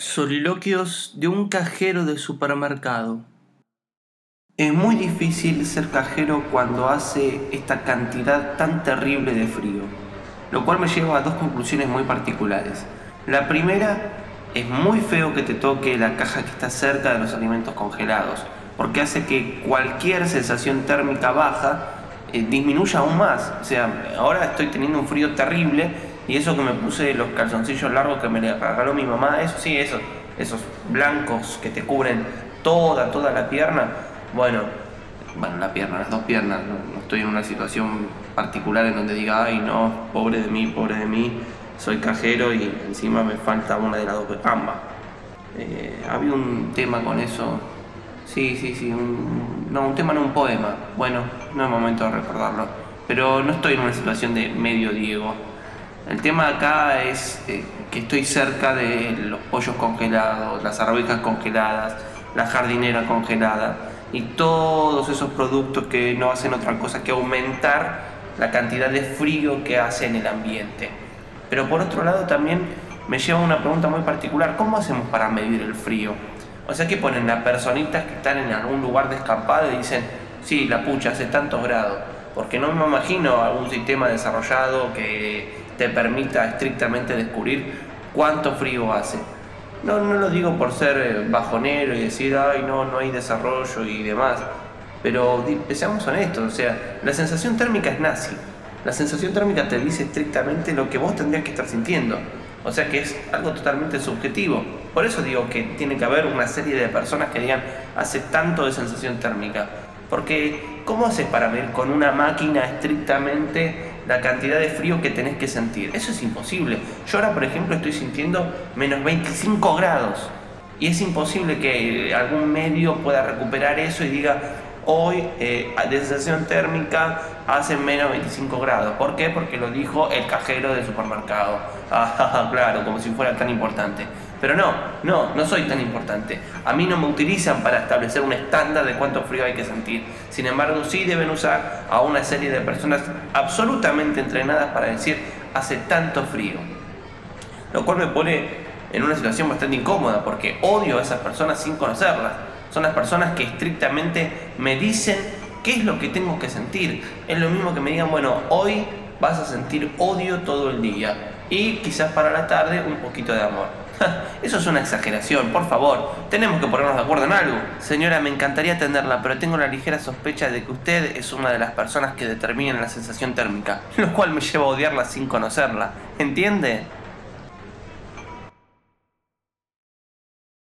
Soliloquios de un cajero de supermercado. Es muy difícil ser cajero cuando hace esta cantidad tan terrible de frío, lo cual me lleva a dos conclusiones muy particulares. La primera, es muy feo que te toque la caja que está cerca de los alimentos congelados, porque hace que cualquier sensación térmica baja eh, disminuya aún más. O sea, ahora estoy teniendo un frío terrible y eso que me puse los calzoncillos largos que me regaló mi mamá, eso sí, esos, esos blancos que te cubren toda, toda la pierna. Bueno, bueno, la pierna, las dos piernas, no, estoy en una situación particular en donde diga, ay no, pobre de mí, pobre de mí, soy cajero y encima me falta una de las dos, ambas. Eh, había un tema con eso, sí, sí, sí, no, un tema no un poema, bueno, no es momento de recordarlo, pero no estoy en una situación de medio Diego el tema acá es eh, que estoy cerca de los pollos congelados, las arvejas congeladas, la jardinera congelada y todos esos productos que no hacen otra cosa que aumentar la cantidad de frío que hace en el ambiente. Pero por otro lado también me lleva una pregunta muy particular, ¿cómo hacemos para medir el frío? O sea que ponen las personitas que están en algún lugar de escapada y dicen, sí, la pucha, hace tantos grados, porque no me imagino algún sistema desarrollado que te permita estrictamente descubrir cuánto frío hace. No, no lo digo por ser eh, bajonero y decir, ay, no, no hay desarrollo y demás, pero seamos honestos, o sea, la sensación térmica es nazi. La sensación térmica te dice estrictamente lo que vos tendrías que estar sintiendo. O sea que es algo totalmente subjetivo. Por eso digo que tiene que haber una serie de personas que digan, hace tanto de sensación térmica. Porque, ¿cómo haces para ver con una máquina estrictamente la cantidad de frío que tenés que sentir. Eso es imposible. Yo ahora, por ejemplo, estoy sintiendo menos 25 grados. Y es imposible que algún medio pueda recuperar eso y diga, hoy eh, de sensación térmica hace menos 25 grados. ¿Por qué? Porque lo dijo el cajero del supermercado. Ah, claro, como si fuera tan importante. Pero no, no, no soy tan importante. A mí no me utilizan para establecer un estándar de cuánto frío hay que sentir. Sin embargo, sí deben usar a una serie de personas absolutamente entrenadas para decir hace tanto frío. Lo cual me pone en una situación bastante incómoda porque odio a esas personas sin conocerlas. Son las personas que estrictamente me dicen qué es lo que tengo que sentir. Es lo mismo que me digan, bueno, hoy vas a sentir odio todo el día y quizás para la tarde un poquito de amor. Eso es una exageración, por favor. Tenemos que ponernos de acuerdo en algo. Señora, me encantaría atenderla, pero tengo la ligera sospecha de que usted es una de las personas que determinan la sensación térmica, lo cual me lleva a odiarla sin conocerla. ¿Entiende?